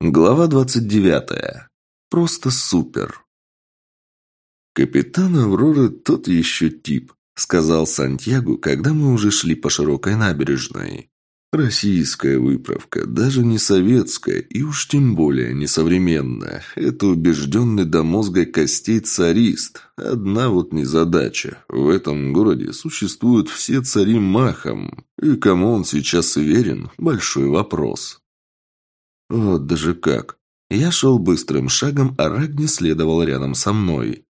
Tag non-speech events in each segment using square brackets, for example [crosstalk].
Глава 29. Просто супер. «Капитан Авроры тот еще тип», — сказал Сантьяго, когда мы уже шли по широкой набережной. «Российская выправка, даже не советская, и уж тем более не современная. Это убежденный до мозга костей царист. Одна вот незадача. В этом городе существуют все цари махом. И кому он сейчас верен – большой вопрос». Вот даже как. Я шел быстрым шагом, а Рагни следовал рядом со мной.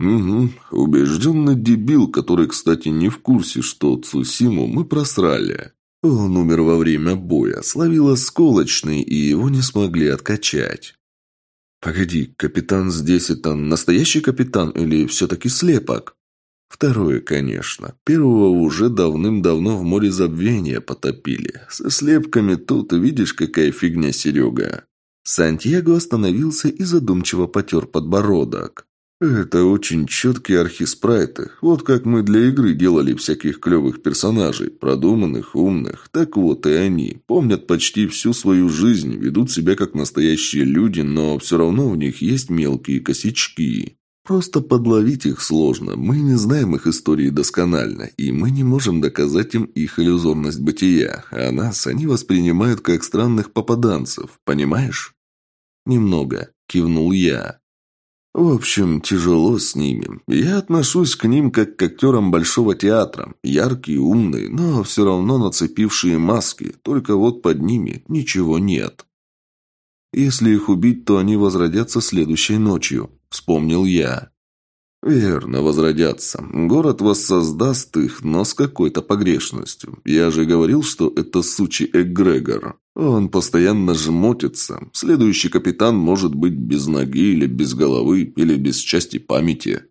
«Угу, убежденный дебил, который, кстати, не в курсе, что Цусиму мы просрали. Он умер во время боя, словил осколочный, и его не смогли откачать». «Погоди, капитан здесь это настоящий капитан или все-таки слепок?» Второе, конечно. Первого уже давным-давно в море забвения потопили. Со слепками тут видишь, какая фигня, Серега. Сантьяго остановился и задумчиво потер подбородок. Это очень четкие архиспрайты. Вот как мы для игры делали всяких клевых персонажей, продуманных, умных. Так вот и они. Помнят почти всю свою жизнь, ведут себя как настоящие люди, но все равно у них есть мелкие косячки. Просто подловить их сложно. Мы не знаем их истории досконально, и мы не можем доказать им их иллюзорность бытия, а нас они воспринимают как странных попаданцев, понимаешь? Немного, кивнул я. В общем, тяжело с ними. Я отношусь к ним как к актерам Большого театра. Яркие, умные, но все равно нацепившие маски, только вот под ними ничего нет. Если их убить, то они возродятся следующей ночью. Вспомнил я. «Верно, возродятся. Город воссоздаст их, но с какой-то погрешностью. Я же говорил, что это сучий эгрегор. Он постоянно жмотится. Следующий капитан может быть без ноги или без головы, или без части памяти».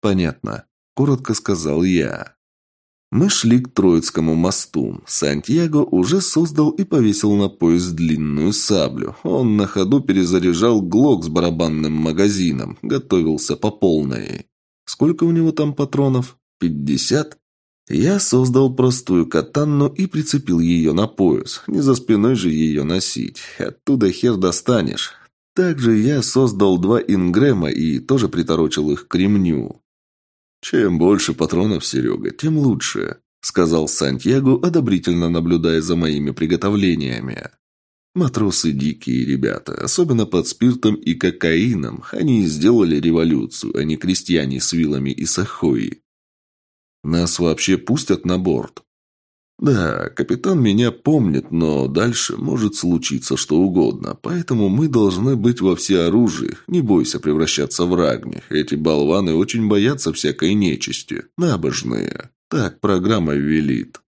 «Понятно», – коротко сказал я. Мы шли к Троицкому мосту. Сантьяго уже создал и повесил на пояс длинную саблю. Он на ходу перезаряжал глок с барабанным магазином, готовился по полной. Сколько у него там патронов? Пятьдесят? Я создал простую катанну и прицепил ее на пояс. Не за спиной же ее носить. Оттуда хер достанешь. Также я создал два ингрема и тоже приторочил их к ремню. «Чем больше патронов, Серега, тем лучше», — сказал Сантьяго, одобрительно наблюдая за моими приготовлениями. Матросы дикие ребята, особенно под спиртом и кокаином. Они сделали революцию, а не крестьяне с вилами и сахой. Нас вообще пустят на борт? Да, капитан меня помнит, но дальше может случиться что угодно, поэтому мы должны быть во всеоружии. Не бойся превращаться в рагни. Эти болваны очень боятся всякой нечисти. Набожные. Так программа велит.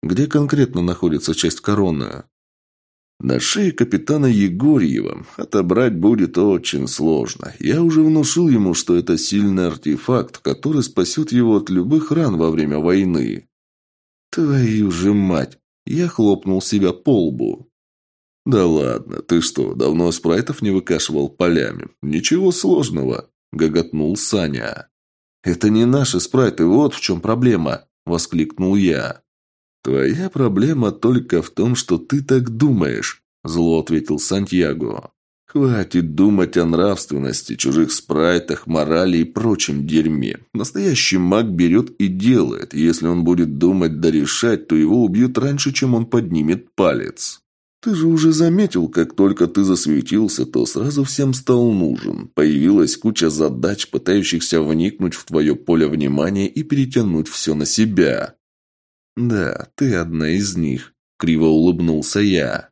Где конкретно находится часть короны? На шее капитана Егорьева отобрать будет очень сложно. Я уже внушил ему, что это сильный артефакт, который спасет его от любых ран во время войны. «Твою же мать!» Я хлопнул себя по лбу. «Да ладно, ты что, давно спрайтов не выкашивал полями? Ничего сложного!» – гоготнул Саня. «Это не наши спрайты, вот в чем проблема!» – воскликнул я. «Твоя проблема только в том, что ты так думаешь», – зло ответил Сантьяго. Хватит думать о нравственности, чужих спрайтах, морали и прочем дерьме. Настоящий маг берет и делает. Если он будет думать да решать, то его убьют раньше, чем он поднимет палец. Ты же уже заметил, как только ты засветился, то сразу всем стал нужен. Появилась куча задач, пытающихся вникнуть в твое поле внимания и перетянуть все на себя. Да, ты одна из них. Криво улыбнулся я.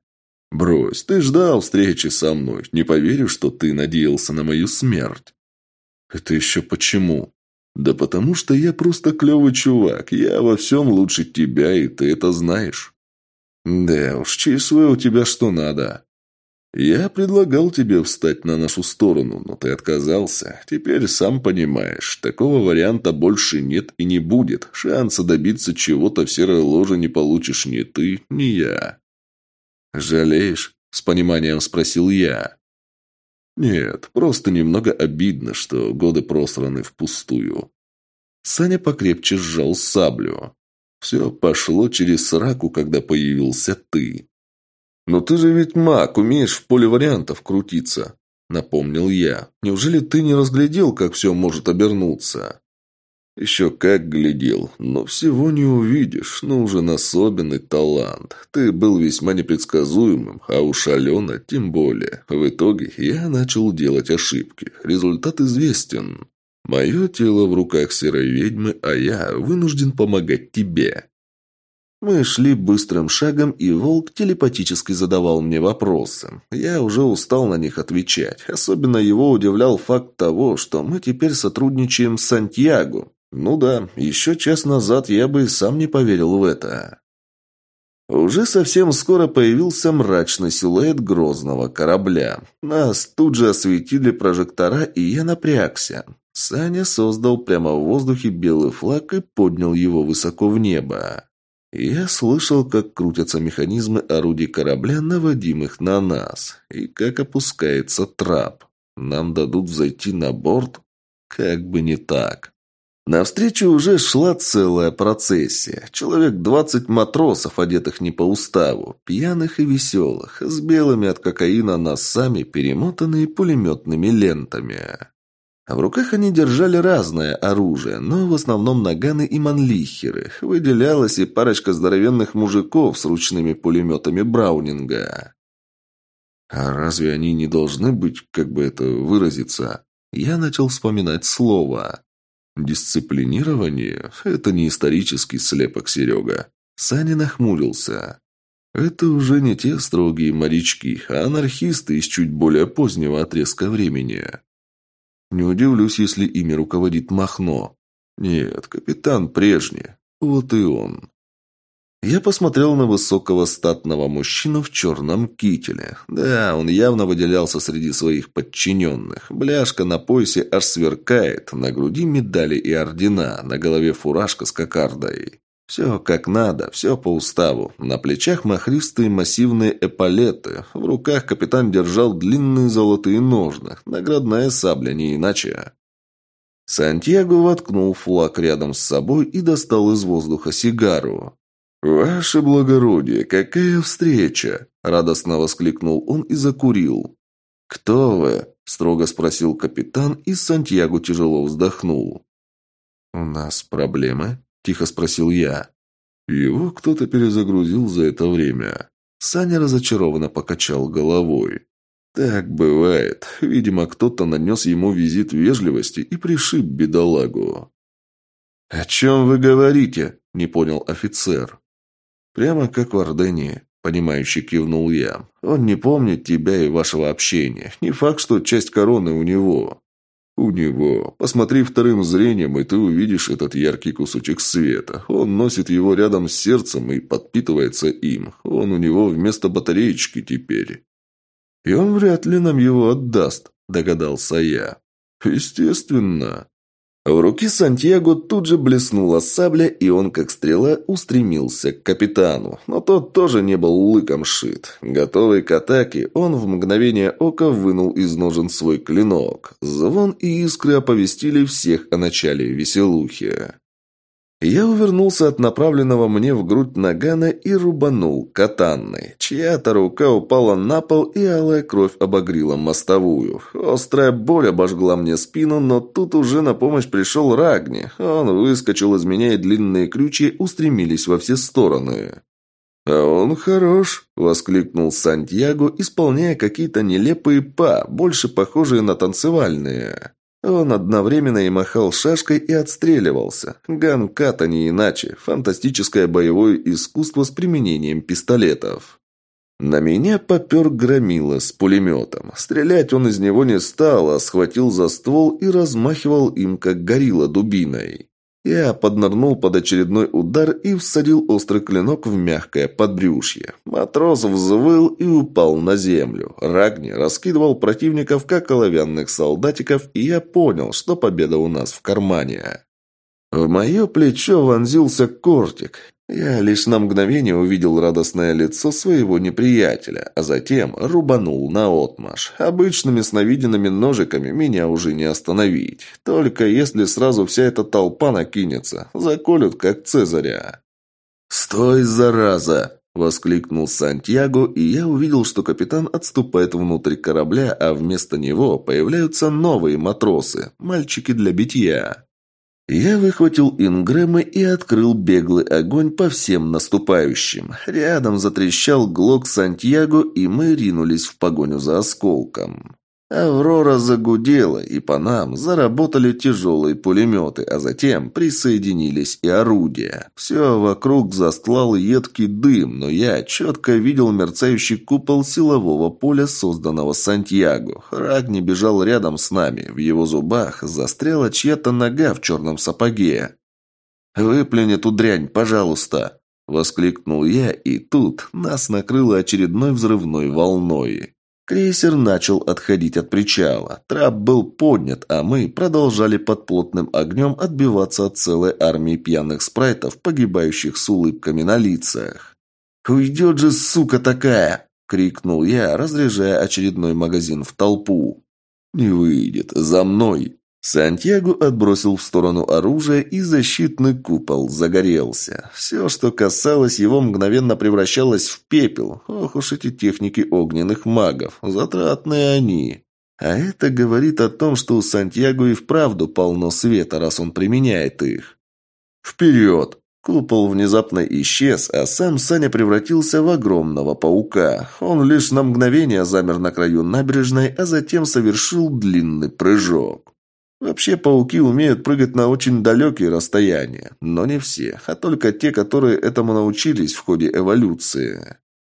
«Брось, ты ждал встречи со мной. Не поверишь, что ты надеялся на мою смерть». «Это еще почему?» «Да потому что я просто клевый чувак. Я во всем лучше тебя, и ты это знаешь». «Да уж, ЧСВ у тебя что надо». «Я предлагал тебе встать на нашу сторону, но ты отказался. Теперь сам понимаешь, такого варианта больше нет и не будет. Шанса добиться чего-то в серой ложе не получишь ни ты, ни я». «Жалеешь?» – с пониманием спросил я. «Нет, просто немного обидно, что годы просраны впустую». Саня покрепче сжал саблю. «Все пошло через сраку, когда появился ты». «Но ты же ведь маг, умеешь в поле вариантов крутиться», — напомнил я. «Неужели ты не разглядел, как все может обернуться?» «Еще как глядел, но всего не увидишь, нужен особенный талант. Ты был весьма непредсказуемым, а уж Алена тем более. В итоге я начал делать ошибки. Результат известен. Мое тело в руках серой ведьмы, а я вынужден помогать тебе». Мы шли быстрым шагом, и волк телепатически задавал мне вопросы. Я уже устал на них отвечать. Особенно его удивлял факт того, что мы теперь сотрудничаем с Сантьяго. Ну да, еще час назад я бы и сам не поверил в это. Уже совсем скоро появился мрачный силуэт грозного корабля. Нас тут же осветили прожектора, и я напрягся. Саня создал прямо в воздухе белый флаг и поднял его высоко в небо. Я слышал, как крутятся механизмы орудий корабля, наводимых на нас, и как опускается трап. Нам дадут взойти на борт? Как бы не так. Навстречу уже шла целая процессия. Человек двадцать матросов, одетых не по уставу, пьяных и веселых, с белыми от кокаина носами, перемотанные пулеметными лентами. В руках они держали разное оружие, но в основном наганы и манлихеры. Выделялась и парочка здоровенных мужиков с ручными пулеметами Браунинга. А разве они не должны быть, как бы это выразиться? Я начал вспоминать слово. Дисциплинирование – это не исторический слепок, Серега. Саня нахмурился. Это уже не те строгие морячки, а анархисты из чуть более позднего отрезка времени. Не удивлюсь, если ими руководит Махно. Нет, капитан прежний. Вот и он. Я посмотрел на высокого статного мужчину в черном кителе. Да, он явно выделялся среди своих подчиненных. Бляшка на поясе аж сверкает, на груди медали и ордена, на голове фуражка с кокардой. Все как надо, все по уставу. На плечах махристые массивные эполеты. В руках капитан держал длинные золотые ножны. Наградная сабля, не иначе. Сантьяго воткнул флаг рядом с собой и достал из воздуха сигару. «Ваше благородие, какая встреча!» – радостно воскликнул он и закурил. «Кто вы?» – строго спросил капитан, и Сантьяго тяжело вздохнул. «У нас проблемы?» – тихо спросил я. Его кто-то перезагрузил за это время. Саня разочарованно покачал головой. Так бывает. Видимо, кто-то нанес ему визит вежливости и пришиб бедолагу. «О чем вы говорите?» – не понял офицер. «Прямо как в Ордении», – понимающе кивнул я. «Он не помнит тебя и вашего общения. Не факт, что часть короны у него. «У него. Посмотри вторым зрением, и ты увидишь этот яркий кусочек света. Он носит его рядом с сердцем и подпитывается им. Он у него вместо батареечки теперь». «И он вряд ли нам его отдаст», – догадался я. «Естественно». В руке Сантьяго тут же блеснула сабля, и он, как стрела, устремился к капитану. Но тот тоже не был лыком шит. Готовый к атаке, он в мгновение ока вынул из ножен свой клинок. Звон и искры оповестили всех о начале веселухи. Я увернулся от направленного мне в грудь нагана и рубанул катанной. Чья-то рука упала на пол, и алая кровь обогрила мостовую. Острая боль обожгла мне спину, но тут уже на помощь пришел Рагни. Он выскочил из меня, и длинные ключи устремились во все стороны. «А он хорош!» – воскликнул Сантьяго, исполняя какие-то нелепые па, больше похожие на танцевальные. Он одновременно и махал шашкой и отстреливался. Ганката не иначе. Фантастическое боевое искусство с применением пистолетов. На меня попер громила с пулеметом. Стрелять он из него не стал, а схватил за ствол и размахивал им, как горилла дубиной. Я поднырнул под очередной удар и всадил острый клинок в мягкое подбрюшье. Матрос взвыл и упал на землю. Рагни раскидывал противников, как оловянных солдатиков, и я понял, что победа у нас в кармане. В мое плечо вонзился кортик. Я лишь на мгновение увидел радостное лицо своего неприятеля, а затем рубанул на отмаш. Обычными сновиденными ножиками меня уже не остановить. Только если сразу вся эта толпа накинется, заколют как Цезаря. «Стой, зараза!» – воскликнул Сантьяго, и я увидел, что капитан отступает внутрь корабля, а вместо него появляются новые матросы – мальчики для битья. Я выхватил ингрэмы и открыл беглый огонь по всем наступающим. Рядом затрещал глок Сантьяго, и мы ринулись в погоню за осколком. Аврора загудела, и по нам заработали тяжелые пулеметы, а затем присоединились и орудия. Все вокруг застлал едкий дым, но я четко видел мерцающий купол силового поля, созданного Сантьяго. Рагни бежал рядом с нами, в его зубах застряла чья-то нога в черном сапоге. «Выплюнь эту дрянь, пожалуйста!» – воскликнул я, и тут нас накрыло очередной взрывной волной. Крейсер начал отходить от причала. Трап был поднят, а мы продолжали под плотным огнем отбиваться от целой армии пьяных спрайтов, погибающих с улыбками на лицах. «Уйдет же, сука такая!» – крикнул я, разряжая очередной магазин в толпу. «Не выйдет. За мной!» Сантьяго отбросил в сторону оружие, и защитный купол загорелся. Все, что касалось его, мгновенно превращалось в пепел. Ох уж эти техники огненных магов. Затратные они. А это говорит о том, что у Сантьяго и вправду полно света, раз он применяет их. «Вперед!» Купол внезапно исчез, а сам Саня превратился в огромного паука. Он лишь на мгновение замер на краю набережной, а затем совершил длинный прыжок. Вообще пауки умеют прыгать на очень далекие расстояния, но не все, а только те, которые этому научились в ходе эволюции.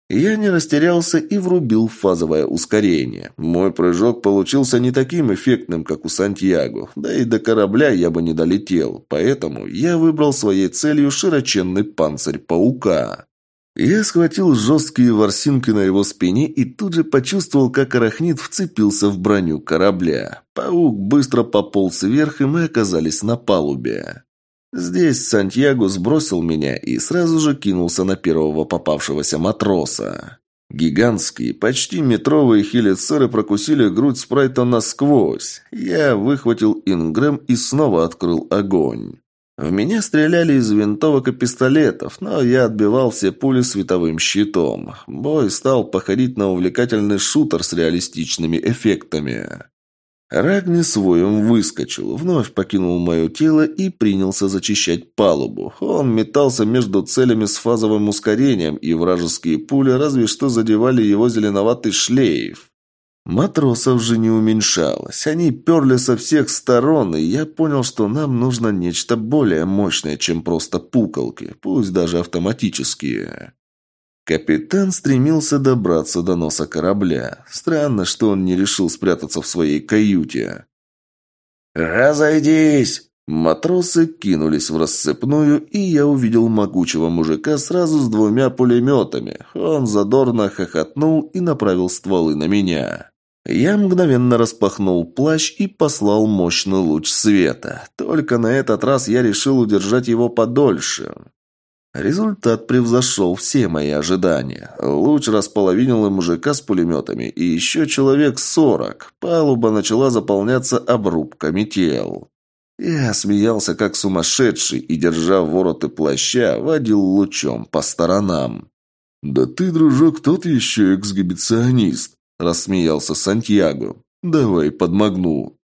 Я не растерялся и врубил фазовое ускорение. Мой прыжок получился не таким эффектным, как у Сантьяго, да и до корабля я бы не долетел, поэтому я выбрал своей целью широченный панцирь паука. Я схватил жесткие ворсинки на его спине и тут же почувствовал, как арахнит вцепился в броню корабля. Паук быстро пополз вверх, и мы оказались на палубе. Здесь Сантьяго сбросил меня и сразу же кинулся на первого попавшегося матроса. Гигантские, почти метровые хелицеры прокусили грудь спрайта насквозь. Я выхватил ингрэм и снова открыл огонь. В меня стреляли из винтовок и пистолетов, но я отбивал все пули световым щитом. Бой стал походить на увлекательный шутер с реалистичными эффектами. Рагни своем выскочил, вновь покинул мое тело и принялся зачищать палубу. Он метался между целями с фазовым ускорением, и вражеские пули разве что задевали его зеленоватый шлейф. Матросов же не уменьшалось. Они перли со всех сторон, и я понял, что нам нужно нечто более мощное, чем просто пуколки, пусть даже автоматические. Капитан стремился добраться до носа корабля. Странно, что он не решил спрятаться в своей каюте. «Разойдись!» Матросы кинулись в рассыпную, и я увидел могучего мужика сразу с двумя пулеметами. Он задорно хохотнул и направил стволы на меня. Я мгновенно распахнул плащ и послал мощный луч света. Только на этот раз я решил удержать его подольше. Результат превзошел все мои ожидания. Луч располовинил и мужика с пулеметами, и еще человек сорок. Палуба начала заполняться обрубками тел. Я смеялся как сумасшедший и, держа вороты плаща, водил лучом по сторонам. «Да ты, дружок, тот еще эксгибиционист!» – рассмеялся Сантьяго. «Давай подмогну».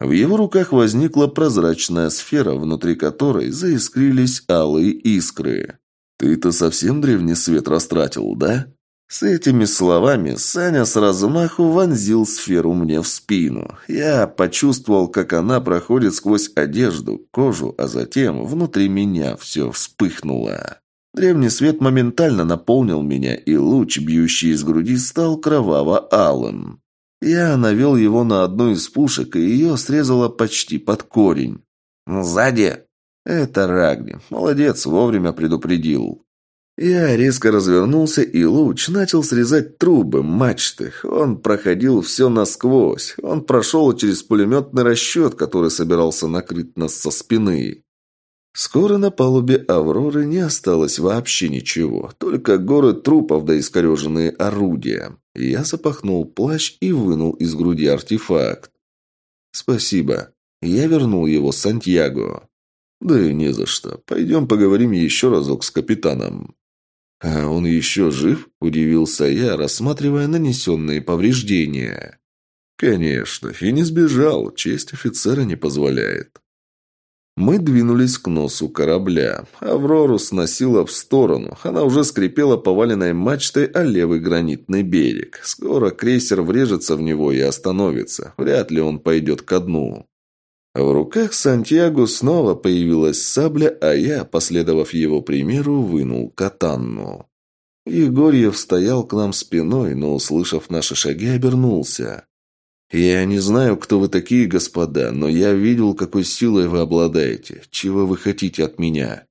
В его руках возникла прозрачная сфера, внутри которой заискрились алые искры. «Ты-то совсем древний свет растратил, да?» С этими словами Саня с размаху вонзил сферу мне в спину. Я почувствовал, как она проходит сквозь одежду, кожу, а затем внутри меня все вспыхнуло. Древний свет моментально наполнил меня, и луч, бьющий из груди, стал кроваво-алым. Я навел его на одну из пушек, и ее срезало почти под корень. «Сзади!» «Это Рагни. Молодец, вовремя предупредил». Я резко развернулся, и луч начал срезать трубы, мачты. Он проходил все насквозь. Он прошел через пулеметный расчет, который собирался накрыть нас со спины. Скоро на палубе «Авроры» не осталось вообще ничего, только горы трупов да искореженные орудия. Я запахнул плащ и вынул из груди артефакт. «Спасибо. Я вернул его Сантьяго». «Да и не за что. Пойдем поговорим еще разок с капитаном». «А он еще жив?» – удивился я, рассматривая нанесенные повреждения. «Конечно, и не сбежал, честь офицера не позволяет». Мы двинулись к носу корабля. Аврору сносило в сторону. Она уже скрипела поваленной мачтой о левый гранитный берег. Скоро крейсер врежется в него и остановится. Вряд ли он пойдет ко дну. В руках Сантьяго снова появилась сабля, а я, последовав его примеру, вынул катанну. Егорьев стоял к нам спиной, но, услышав наши шаги, обернулся. «Я не знаю, кто вы такие, господа, но я видел, какой силой вы обладаете. Чего вы хотите от меня?»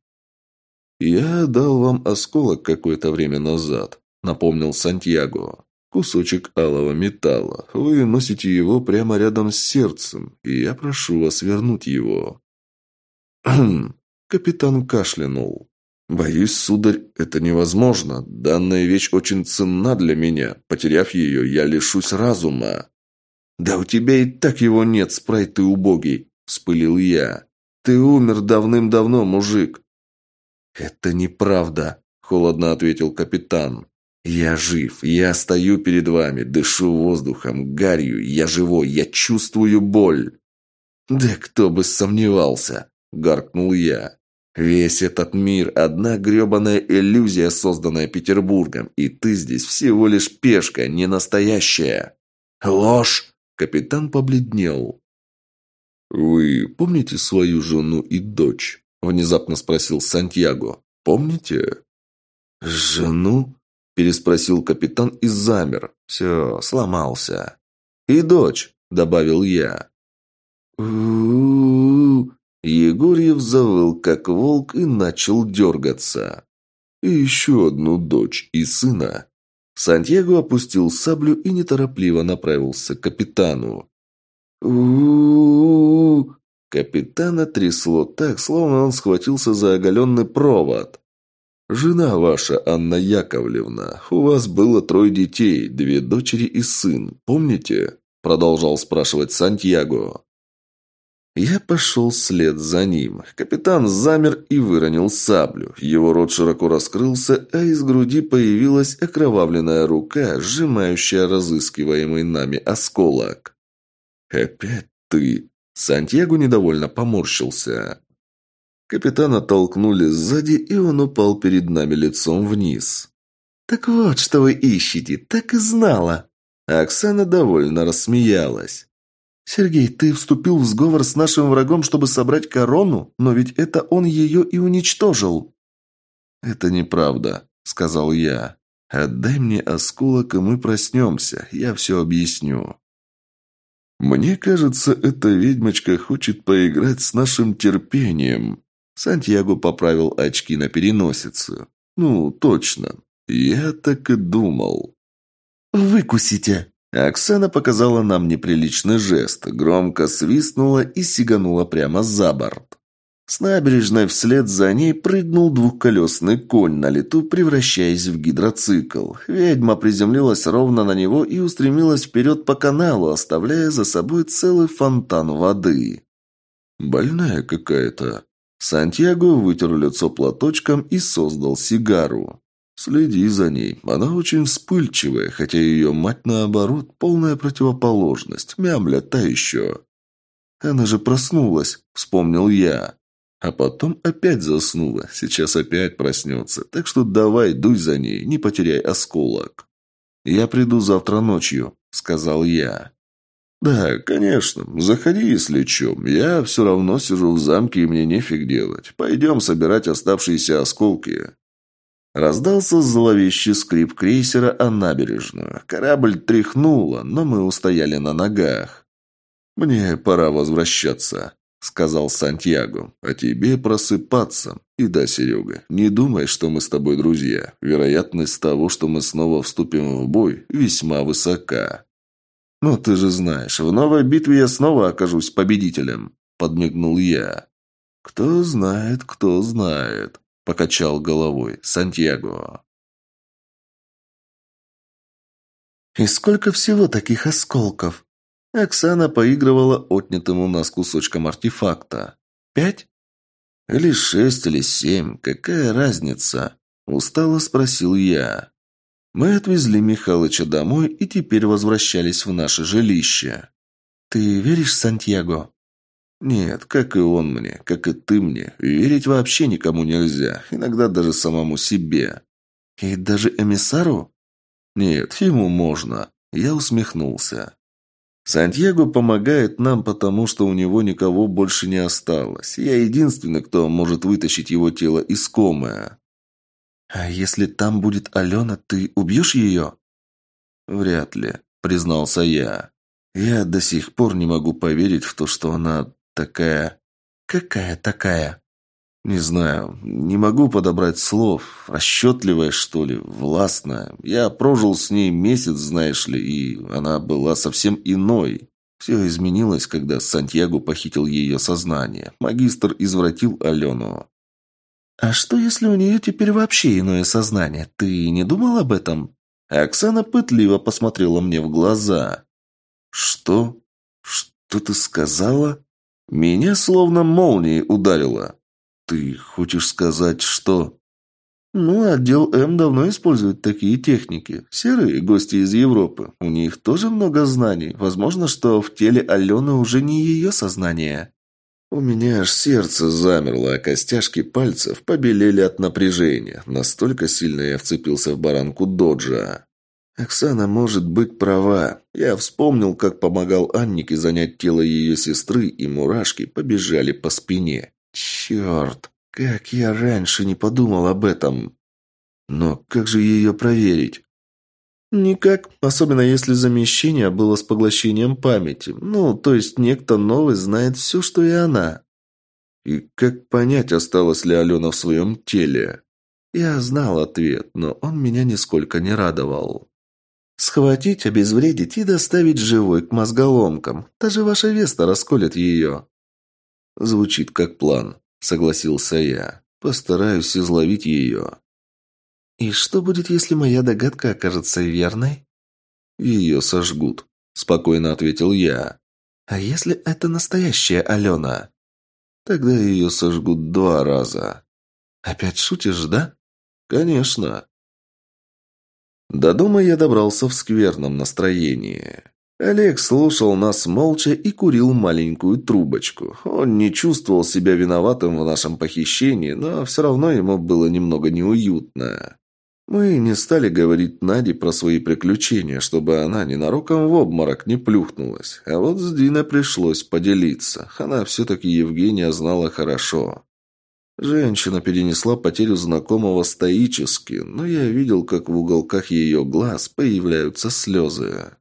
«Я дал вам осколок какое-то время назад», — напомнил Сантьяго. Кусочек алого металла. Вы носите его прямо рядом с сердцем, и я прошу вас вернуть его». [clears throat] Капитан кашлянул. «Боюсь, сударь, это невозможно. Данная вещь очень ценна для меня. Потеряв ее, я лишусь разума». «Да у тебя и так его нет, спрайт ты убогий», – вспылил я. «Ты умер давным-давно, мужик». «Это неправда», – холодно ответил капитан. «Я жив, я стою перед вами, дышу воздухом, гарью, я живой, я чувствую боль». «Да кто бы сомневался!» – гаркнул я. «Весь этот мир – одна гребаная иллюзия, созданная Петербургом, и ты здесь всего лишь пешка, не настоящая». «Ложь!» – капитан побледнел. «Вы помните свою жену и дочь?» – внезапно спросил Сантьяго. «Помните?» «Жену?» переспросил капитан и замер. Все, сломался. «И дочь», — добавил я. у Егорьев завыл, как волк, и начал дергаться. «И еще одну дочь и сына». Сантьяго опустил саблю и неторопливо направился к капитану. у Капитана трясло так, словно он схватился за оголенный провод. «Жена ваша, Анна Яковлевна, у вас было трое детей, две дочери и сын, помните?» Продолжал спрашивать Сантьяго. Я пошел вслед за ним. Капитан замер и выронил саблю. Его рот широко раскрылся, а из груди появилась окровавленная рука, сжимающая разыскиваемый нами осколок. «Опять ты!» Сантьяго недовольно поморщился. Капитана толкнули сзади, и он упал перед нами лицом вниз. «Так вот, что вы ищете, так и знала!» Оксана довольно рассмеялась. «Сергей, ты вступил в сговор с нашим врагом, чтобы собрать корону, но ведь это он ее и уничтожил». «Это неправда», — сказал я. «Отдай мне осколок, и мы проснемся. Я все объясню». «Мне кажется, эта ведьмочка хочет поиграть с нашим терпением», Сантьяго поправил очки на переносицу. «Ну, точно. Я так и думал». «Выкусите!» Оксана показала нам неприличный жест, громко свистнула и сиганула прямо за борт. С набережной вслед за ней прыгнул двухколесный конь на лету, превращаясь в гидроцикл. Ведьма приземлилась ровно на него и устремилась вперед по каналу, оставляя за собой целый фонтан воды. «Больная какая-то», Сантьяго вытер лицо платочком и создал сигару. «Следи за ней. Она очень вспыльчивая, хотя ее мать, наоборот, полная противоположность. Мямля та еще». «Она же проснулась», — вспомнил я. А потом опять заснула. Сейчас опять проснется. Так что давай, дуй за ней, не потеряй осколок. «Я приду завтра ночью», — сказал я. «Да, конечно. Заходи, если чем. Я все равно сижу в замке, и мне нефиг делать. Пойдем собирать оставшиеся осколки». Раздался зловещий скрип крейсера о набережную. Корабль тряхнуло, но мы устояли на ногах. «Мне пора возвращаться», — сказал Сантьяго. «А тебе просыпаться. И да, Серега, не думай, что мы с тобой друзья. Вероятность того, что мы снова вступим в бой, весьма высока». «Ну, ты же знаешь, в новой битве я снова окажусь победителем», — подмигнул я. «Кто знает, кто знает», — покачал головой Сантьяго. «И сколько всего таких осколков?» Оксана поигрывала отнятым у нас кусочком артефакта. «Пять?» «Или шесть, или семь. Какая разница?» Устало спросил я. Мы отвезли Михалыча домой и теперь возвращались в наше жилище. «Ты веришь Сантьяго?» «Нет, как и он мне, как и ты мне. Верить вообще никому нельзя, иногда даже самому себе». «И даже эмиссару?» «Нет, ему можно». Я усмехнулся. Сантьяго помогает нам, потому что у него никого больше не осталось. Я единственный, кто может вытащить его тело из комы. «А если там будет Алена, ты убьешь ее?» «Вряд ли», — признался я. «Я до сих пор не могу поверить в то, что она такая...» «Какая такая?» Не знаю, не могу подобрать слов. Расчетливая, что ли, властная. Я прожил с ней месяц, знаешь ли, и она была совсем иной. Все изменилось, когда Сантьяго похитил ее сознание. Магистр извратил Алену. «А что, если у нее теперь вообще иное сознание? Ты не думал об этом?» Оксана пытливо посмотрела мне в глаза. «Что? Что ты сказала?» Меня словно молнией ударило. «Ты хочешь сказать, что...» «Ну, отдел М давно использует такие техники. Серые гости из Европы. У них тоже много знаний. Возможно, что в теле Алены уже не ее сознание». У меня аж сердце замерло, а костяшки пальцев побелели от напряжения. Настолько сильно я вцепился в баранку доджа. Оксана может быть права. Я вспомнил, как помогал Аннике занять тело ее сестры, и мурашки побежали по спине. Черт, как я раньше не подумал об этом. Но как же ее проверить? Никак, особенно если замещение было с поглощением памяти. Ну, то есть некто новый знает все, что и она. И как понять, осталась ли Алена в своем теле? Я знал ответ, но он меня нисколько не радовал. Схватить, обезвредить и доставить живой к мозголомкам. Даже ваша Веста расколет ее. «Звучит как план», — согласился я. «Постараюсь изловить ее». «И что будет, если моя догадка окажется верной?» «Ее сожгут», — спокойно ответил я. «А если это настоящая Алена?» «Тогда ее сожгут два раза». «Опять шутишь, да?» «Конечно». До дома я добрался в скверном настроении. Олег слушал нас молча и курил маленькую трубочку. Он не чувствовал себя виноватым в нашем похищении, но все равно ему было немного неуютно. Мы не стали говорить Наде про свои приключения, чтобы она ненароком в обморок не плюхнулась. А вот с Диной пришлось поделиться. Она все-таки Евгения знала хорошо. Женщина перенесла потерю знакомого стоически, но я видел, как в уголках ее глаз появляются слезы.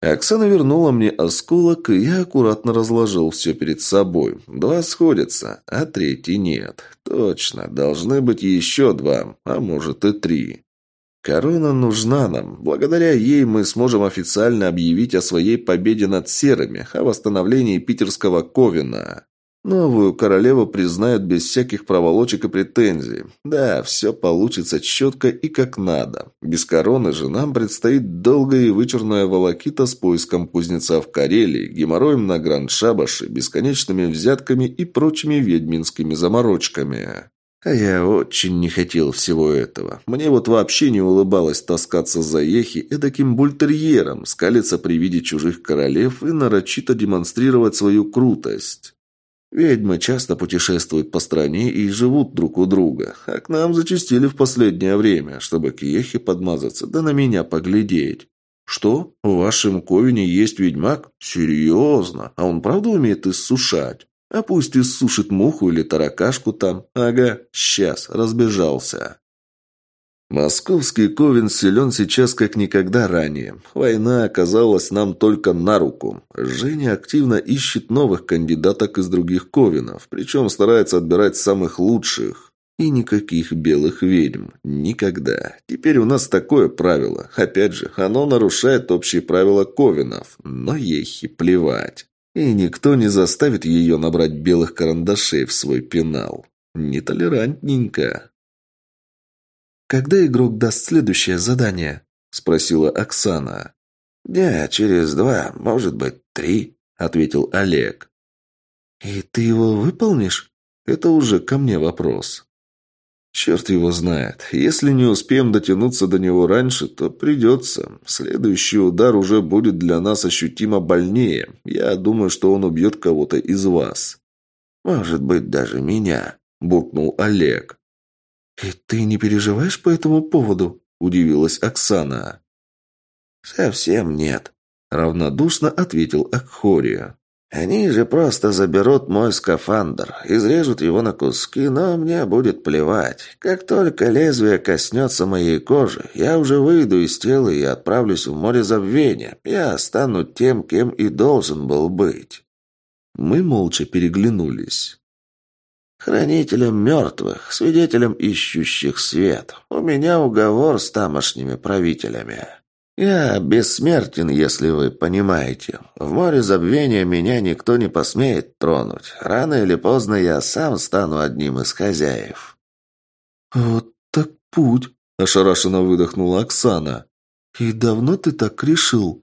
Оксана вернула мне осколок, и я аккуратно разложил все перед собой. Два сходятся, а третий нет. Точно, должны быть еще два, а может и три. Корона нужна нам. Благодаря ей мы сможем официально объявить о своей победе над серыми, о восстановлении питерского Ковина. Новую королеву признают без всяких проволочек и претензий. Да, все получится четко и как надо. Без короны же нам предстоит долгая и вычурная волокита с поиском кузнеца в Карелии, геморроем на Гранд-Шабаше, бесконечными взятками и прочими ведьминскими заморочками. А я очень не хотел всего этого. Мне вот вообще не улыбалось таскаться за Ехи эдаким бультерьером, скалиться при виде чужих королев и нарочито демонстрировать свою крутость. Ведьмы часто путешествуют по стране и живут друг у друга, а к нам зачастили в последнее время, чтобы к Ехе подмазаться, да на меня поглядеть. Что? В вашем Ковине есть ведьмак? Серьезно? А он правда умеет иссушать? А пусть иссушит муху или таракашку там. Ага, сейчас, разбежался. Московский Ковен силен сейчас как никогда ранее. Война оказалась нам только на руку. Женя активно ищет новых кандидаток из других Ковенов, причем старается отбирать самых лучших. И никаких белых ведьм. Никогда. Теперь у нас такое правило. Опять же, оно нарушает общие правила Ковенов. Но ей плевать. И никто не заставит ее набрать белых карандашей в свой пенал. Нетолерантненько. «Когда игрок даст следующее задание?» – спросила Оксана. «Дня через два, может быть, три», – ответил Олег. «И ты его выполнишь?» Это уже ко мне вопрос. Черт его знает. Если не успеем дотянуться до него раньше, то придется. Следующий удар уже будет для нас ощутимо больнее. Я думаю, что он убьет кого-то из вас. Может быть, даже меня, буркнул Олег. «И ты не переживаешь по этому поводу?» – удивилась Оксана. «Совсем нет», – равнодушно ответил Акхория. Они же просто заберут мой скафандр, изрежут его на куски, но мне будет плевать. Как только лезвие коснется моей кожи, я уже выйду из тела и отправлюсь в море забвения. Я стану тем, кем и должен был быть. Мы молча переглянулись. Хранителем мертвых, свидетелем ищущих свет. У меня уговор с тамошними правителями. «Я бессмертен, если вы понимаете. В море забвения меня никто не посмеет тронуть. Рано или поздно я сам стану одним из хозяев». «Вот так путь», – ошарашенно выдохнула Оксана. «И давно ты так решил?»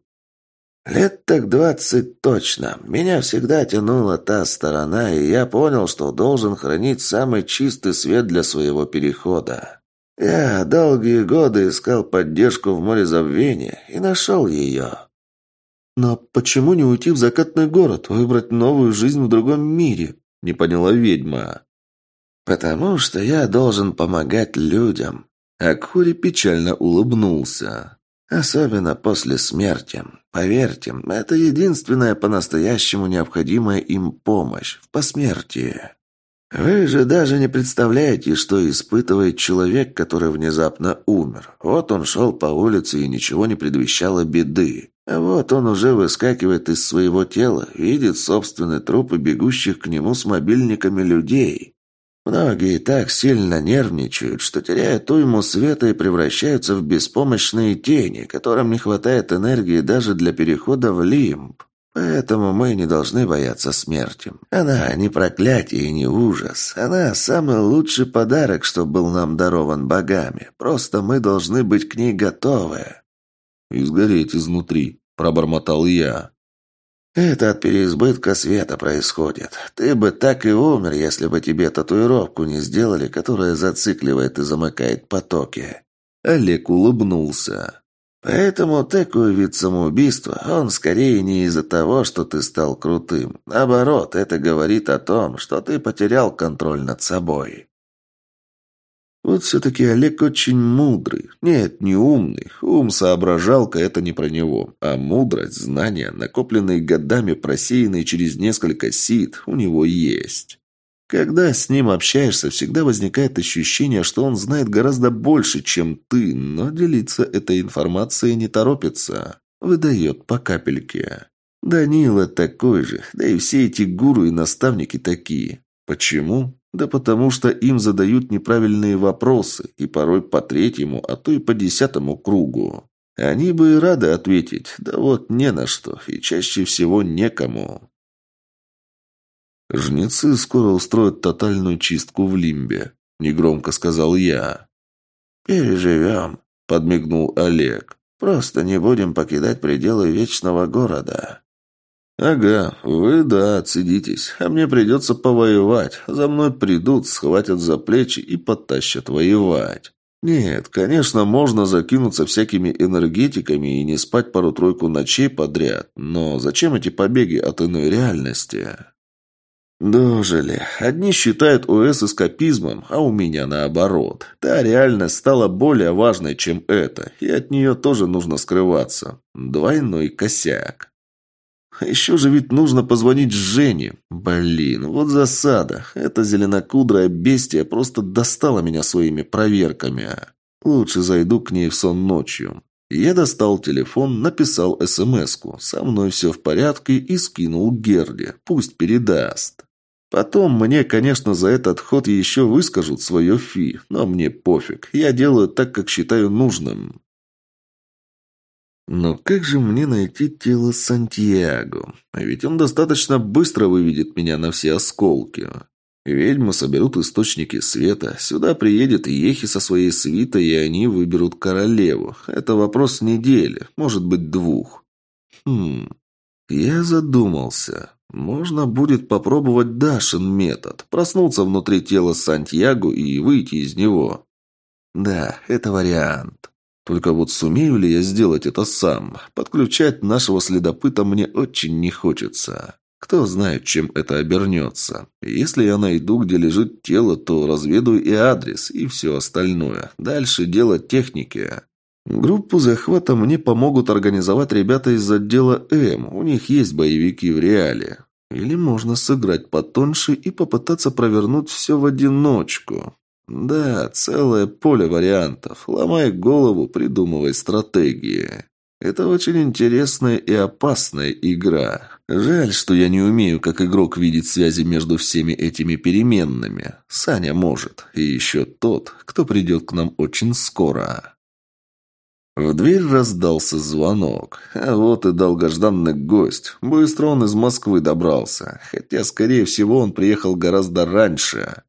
«Лет так двадцать точно. Меня всегда тянула та сторона, и я понял, что должен хранить самый чистый свет для своего перехода». Я долгие годы искал поддержку в море забвения и нашел ее. Но почему не уйти в закатный город, выбрать новую жизнь в другом мире? Не поняла ведьма. Потому что я должен помогать людям. Акури печально улыбнулся. Особенно после смерти. Поверьте, это единственная по-настоящему необходимая им помощь в посмертии. Вы же даже не представляете, что испытывает человек, который внезапно умер. Вот он шел по улице и ничего не предвещало беды. А вот он уже выскакивает из своего тела, видит собственный труп и бегущих к нему с мобильниками людей. Многие так сильно нервничают, что теряют уйму света и превращаются в беспомощные тени, которым не хватает энергии даже для перехода в лимб. Поэтому мы не должны бояться смерти. Она не проклятие и не ужас. Она самый лучший подарок, что был нам дарован богами. Просто мы должны быть к ней готовы. «И сгореть изнутри», – пробормотал я. «Это от переизбытка света происходит. Ты бы так и умер, если бы тебе татуировку не сделали, которая зацикливает и замыкает потоки». Олег улыбнулся. Поэтому такой вид самоубийства, он скорее не из-за того, что ты стал крутым. Наоборот, это говорит о том, что ты потерял контроль над собой. Вот все-таки Олег очень мудрый. Нет, не умный. Ум, соображалка – это не про него. А мудрость, знания, накопленные годами, просеянные через несколько сит, у него есть. Когда с ним общаешься, всегда возникает ощущение, что он знает гораздо больше, чем ты, но делиться этой информацией не торопится. Выдает по капельке. Данила такой же, да и все эти гуру и наставники такие. Почему? Да потому что им задают неправильные вопросы, и порой по третьему, а то и по десятому кругу. Они бы и рады ответить, да вот не на что, и чаще всего некому. «Жнецы скоро устроят тотальную чистку в Лимбе», – негромко сказал я. «Переживем», – подмигнул Олег. «Просто не будем покидать пределы Вечного Города». «Ага, вы, да, отсидитесь, а мне придется повоевать. За мной придут, схватят за плечи и потащат воевать. Нет, конечно, можно закинуться всякими энергетиками и не спать пару-тройку ночей подряд, но зачем эти побеги от иной реальности?» Дожили. Одни считают ОС эскапизмом, а у меня наоборот. Та реальность стала более важной, чем это, и от нее тоже нужно скрываться. Двойной косяк. Еще же ведь нужно позвонить Жене. Блин, вот засада. Эта зеленокудрая бестия просто достала меня своими проверками. Лучше зайду к ней в сон ночью. Я достал телефон, написал СМС-ку. Со мной все в порядке и скинул Герде. Пусть передаст. Потом мне, конечно, за этот ход еще выскажут свое фи, но мне пофиг. Я делаю так, как считаю нужным. Но как же мне найти тело Сантьяго? А ведь он достаточно быстро выведет меня на все осколки. Ведьмы соберут источники света, сюда приедет Ехи со своей свитой, и они выберут королеву. Это вопрос недели, может быть двух. Хм, Я задумался. Можно будет попробовать Дашин метод. Проснуться внутри тела Сантьяго и выйти из него. Да, это вариант. Только вот сумею ли я сделать это сам? Подключать нашего следопыта мне очень не хочется. Кто знает, чем это обернется. Если я найду, где лежит тело, то разведаю и адрес, и все остальное. Дальше дело техники. Группу захвата мне помогут организовать ребята из отдела М. У них есть боевики в реале. Или можно сыграть потоньше и попытаться провернуть все в одиночку. Да, целое поле вариантов. Ломай голову, придумывай стратегии. Это очень интересная и опасная игра. Жаль, что я не умею, как игрок, видеть связи между всеми этими переменными. Саня может. И еще тот, кто придет к нам очень скоро. В дверь раздался звонок. А вот и долгожданный гость. Быстро он из Москвы добрался. Хотя, скорее всего, он приехал гораздо раньше.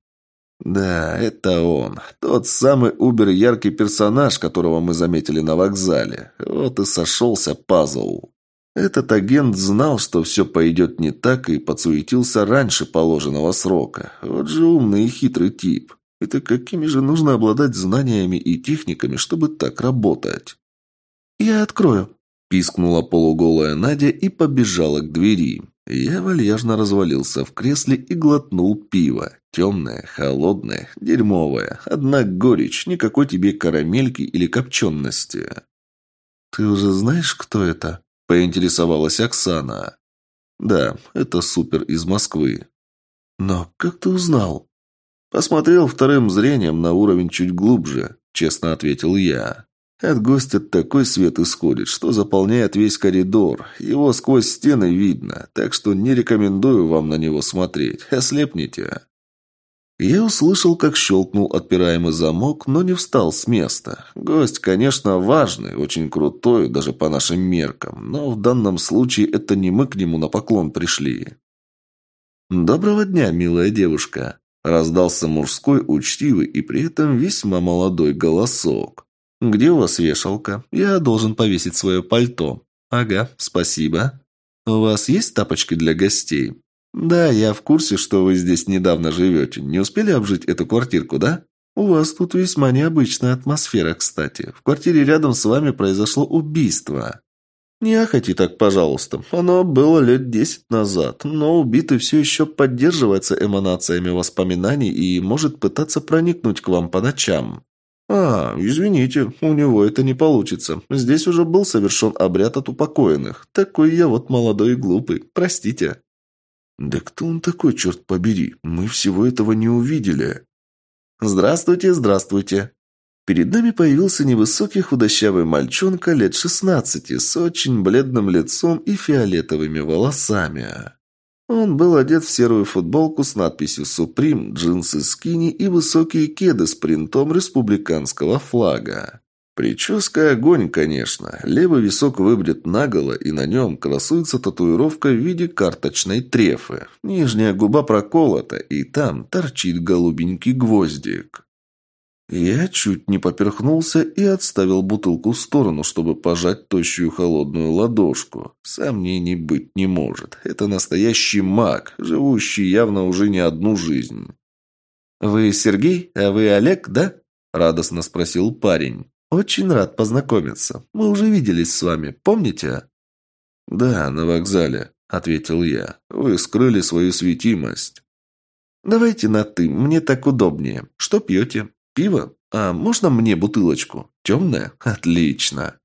Да, это он. Тот самый убер-яркий персонаж, которого мы заметили на вокзале. Вот и сошелся пазл. Этот агент знал, что все пойдет не так, и подсуетился раньше положенного срока. Вот же умный и хитрый тип. Это какими же нужно обладать знаниями и техниками, чтобы так работать? «Я открою», – пискнула полуголая Надя и побежала к двери. Я вальяжно развалился в кресле и глотнул пиво. Темное, холодное, дерьмовое. Одна горечь, никакой тебе карамельки или копчености. «Ты уже знаешь, кто это?» – поинтересовалась Оксана. «Да, это супер из Москвы». «Но как ты узнал?» «Посмотрел вторым зрением на уровень чуть глубже», – честно ответил я. От гостя такой свет исходит, что заполняет весь коридор. Его сквозь стены видно, так что не рекомендую вам на него смотреть. Ослепните. Я услышал, как щелкнул отпираемый замок, но не встал с места. Гость, конечно, важный, очень крутой, даже по нашим меркам, но в данном случае это не мы к нему на поклон пришли. «Доброго дня, милая девушка!» Раздался мужской, учтивый и при этом весьма молодой голосок. «Где у вас вешалка? Я должен повесить свое пальто». «Ага, спасибо». «У вас есть тапочки для гостей?» «Да, я в курсе, что вы здесь недавно живете. Не успели обжить эту квартирку, да?» «У вас тут весьма необычная атмосфера, кстати. В квартире рядом с вами произошло убийство». «Не ахайте так, пожалуйста. Оно было лет десять назад, но убитый все еще поддерживается эманациями воспоминаний и может пытаться проникнуть к вам по ночам». «А, извините, у него это не получится. Здесь уже был совершен обряд от упокоенных. Такой я вот молодой и глупый. Простите». «Да кто он такой, черт побери? Мы всего этого не увидели». «Здравствуйте, здравствуйте». Перед нами появился невысокий худощавый мальчонка лет шестнадцати с очень бледным лицом и фиолетовыми волосами. Он был одет в серую футболку с надписью «Суприм», джинсы скини и высокие кеды с принтом республиканского флага. Прическа огонь, конечно. Левый висок выбрит наголо, и на нем красуется татуировка в виде карточной трефы. Нижняя губа проколота, и там торчит голубенький гвоздик. Я чуть не поперхнулся и отставил бутылку в сторону, чтобы пожать тощую холодную ладошку. Сомнений быть не может. Это настоящий маг, живущий явно уже не одну жизнь. «Вы Сергей, а вы Олег, да?» – радостно спросил парень. «Очень рад познакомиться. Мы уже виделись с вами, помните?» «Да, на вокзале», – ответил я. «Вы скрыли свою светимость». «Давайте на «ты», мне так удобнее. Что пьете?» Пиво? А можно мне бутылочку? Темное? Отлично.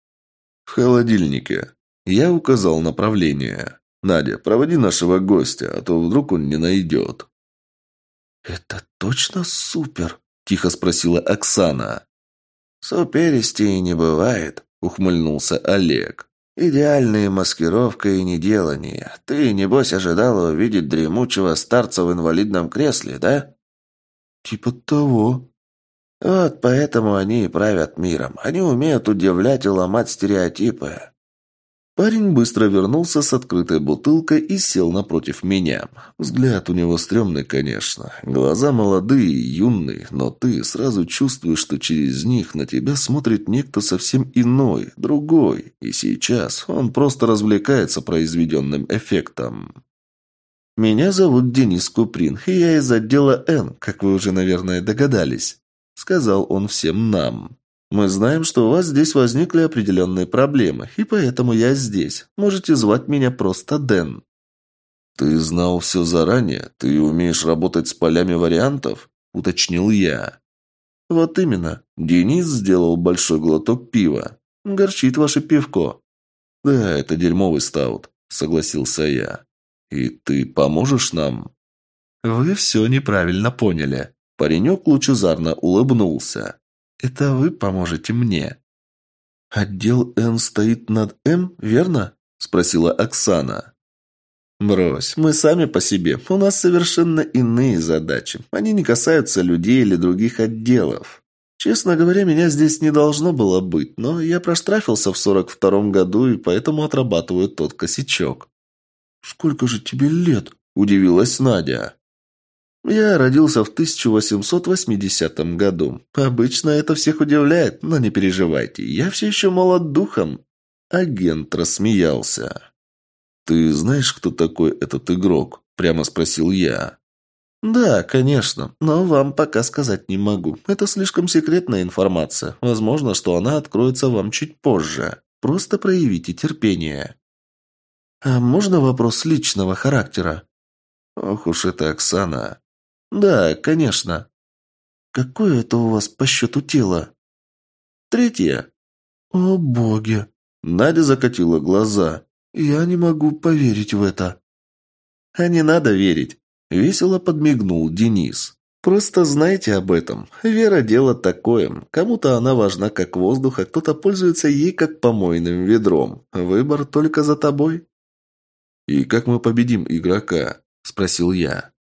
В холодильнике. Я указал направление. Надя, проводи нашего гостя, а то вдруг он не найдет. «Это точно супер?» – тихо спросила Оксана. «Суперистей не бывает», – ухмыльнулся Олег. «Идеальная маскировка и неделание. Ты, небось, ожидала увидеть дремучего старца в инвалидном кресле, да?» «Типа того», вот поэтому они и правят миром. Они умеют удивлять и ломать стереотипы. Парень быстро вернулся с открытой бутылкой и сел напротив меня. Взгляд у него стрёмный, конечно. Глаза молодые, юные, но ты сразу чувствуешь, что через них на тебя смотрит некто совсем иной, другой. И сейчас он просто развлекается произведенным эффектом. «Меня зовут Денис Куприн, и я из отдела Н, как вы уже, наверное, догадались», — сказал он всем нам. Мы знаем, что у вас здесь возникли определенные проблемы, и поэтому я здесь. Можете звать меня просто Дэн». «Ты знал все заранее? Ты умеешь работать с полями вариантов?» – уточнил я. «Вот именно. Денис сделал большой глоток пива. Горчит ваше пивко». «Да, это дерьмовый стаут», – согласился я. «И ты поможешь нам?» «Вы все неправильно поняли». Паренек лучезарно улыбнулся. Это вы поможете мне». «Отдел Н стоит над М, верно?» – спросила Оксана. «Брось, мы сами по себе. У нас совершенно иные задачи. Они не касаются людей или других отделов. Честно говоря, меня здесь не должно было быть, но я проштрафился в сорок втором году и поэтому отрабатываю тот косячок». «Сколько же тебе лет?» – удивилась Надя. Я родился в 1880 году. Обычно это всех удивляет, но не переживайте, я все еще молод духом. Агент рассмеялся. «Ты знаешь, кто такой этот игрок?» – прямо спросил я. «Да, конечно, но вам пока сказать не могу. Это слишком секретная информация. Возможно, что она откроется вам чуть позже. Просто проявите терпение». «А можно вопрос личного характера?» «Ох уж это Оксана. «Да, конечно». «Какое это у вас по счету тело?» «Третье». «О, боги!» Надя закатила глаза. «Я не могу поверить в это». «А не надо верить», — весело подмигнул Денис. «Просто знайте об этом. Вера – дело такое. Кому-то она важна как воздух, а кто-то пользуется ей как помойным ведром. Выбор только за тобой». «И как мы победим игрока?» – спросил я.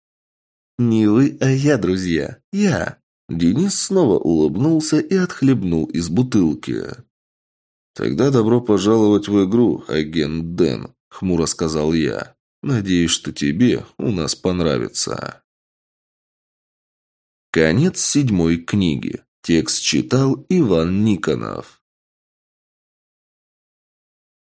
«Не вы, а я, друзья. Я». Денис снова улыбнулся и отхлебнул из бутылки. «Тогда добро пожаловать в игру, агент Дэн», — хмуро сказал я. «Надеюсь, что тебе у нас понравится». Конец седьмой книги. Текст читал Иван Никонов.